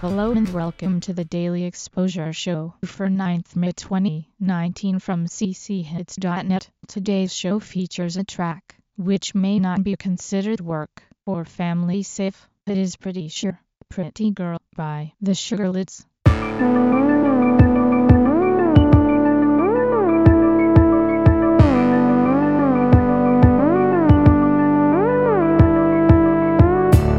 Hello and welcome to the Daily Exposure Show for 9th May 2019 from cchits.net. Today's show features a track which may not be considered work or family safe. It is pretty sure. Pretty Girl by the Sugarlids.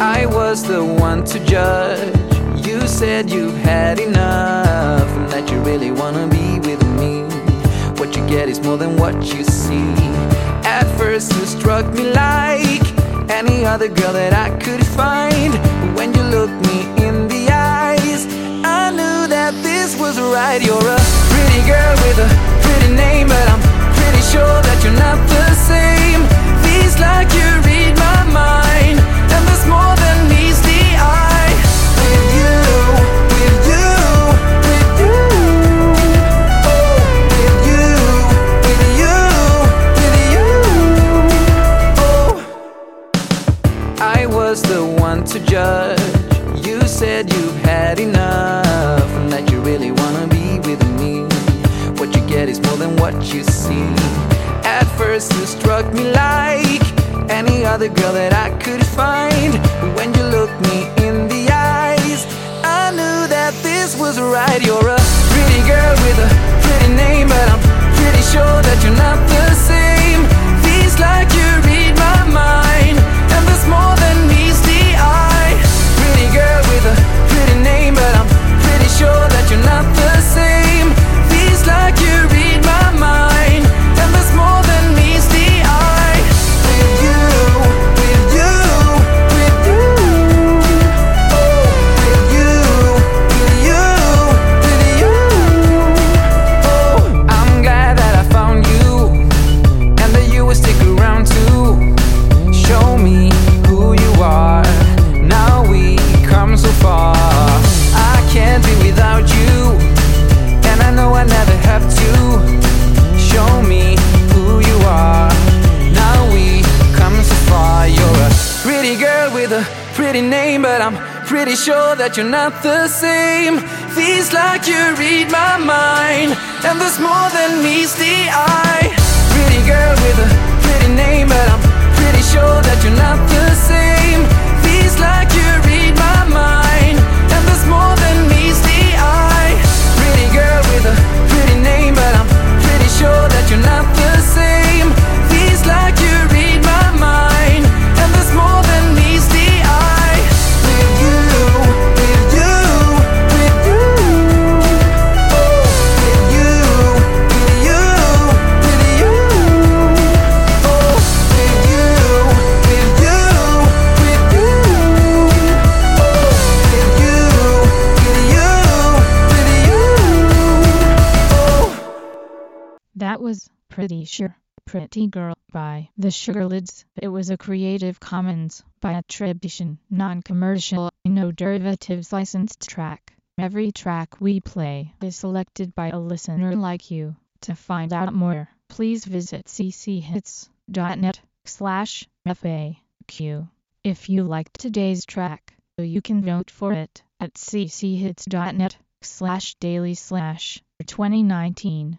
I was the one to judge. Said you've had enough and that you really wanna be with me. What you get is more than what you see. At first, you struck me like any other girl that I could find. But when you looked me in the eyes, I knew that this was right. You're a pretty girl with a pretty name, but I'm pretty sure that you're not to judge. You said you've had enough and that you really wanna be with me. What you get is more than what you see. At first, you struck me like any other girl that I could find. But when you looked me in the eyes, I knew that this was right. You're a pretty girl with a pretty sure that you're not the same. Feels like you read my mind, and there's more than meets the eye. Pretty girl with a was Pretty Sure. Pretty Girl by the Sugarlids. It was a Creative Commons by attribution, non-commercial, no derivatives licensed track. Every track we play is selected by a listener like you. To find out more, please visit cchits.net slash FAQ. If you liked today's track, you can vote for it at cchits.net slash daily slash 2019